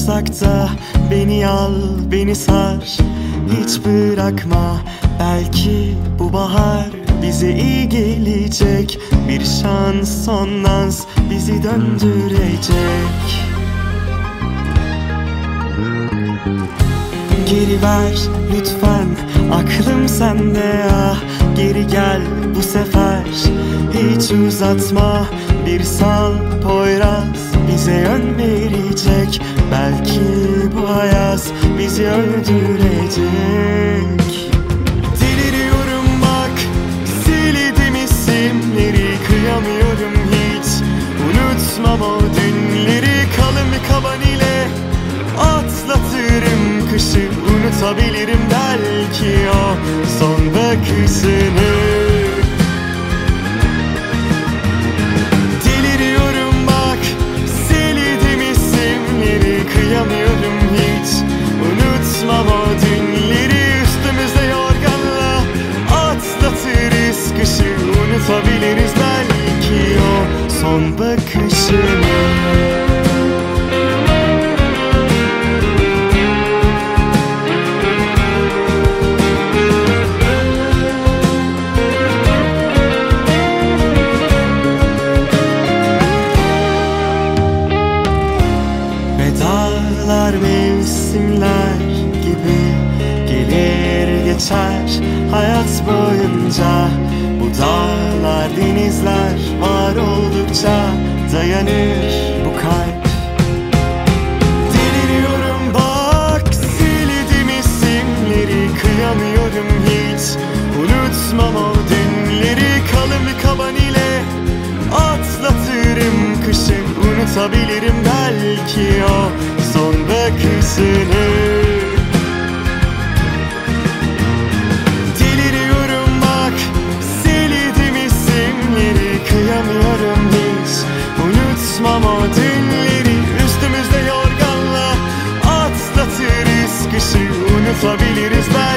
uzakta. Beni al beni sar. Hiç bırakma. Belki bu bahar bize iyi gelecek. Bir şans son naz bizi döndürecek. Geri ver lütfen aklım sende ah. Geri gel bu sefer. Hiç uzatma Bir sal Poyraz bize yön verecek. Belki bu hayat bizi öldürecek. Deliriyorum bak sildim isimleri Kıyamıyorum hiç. Unutmam o dünleri Kalın kaban ile atlatırım kışı. Unutabilirim belki o kışı Unutabiliriz belki o son bakışını. Vedalar mevsimler gibi gelir geçer hayat boyunca Bu dağlar denizler var oldukça dayanır bu kalp. Deliriyorum bak sildim isimleri kıyamıyorum hiç. Unutmam o dünleri kalın bir kaban ile atlatırım kışı Unutabilirim belki o son bakışını sua vida irisada.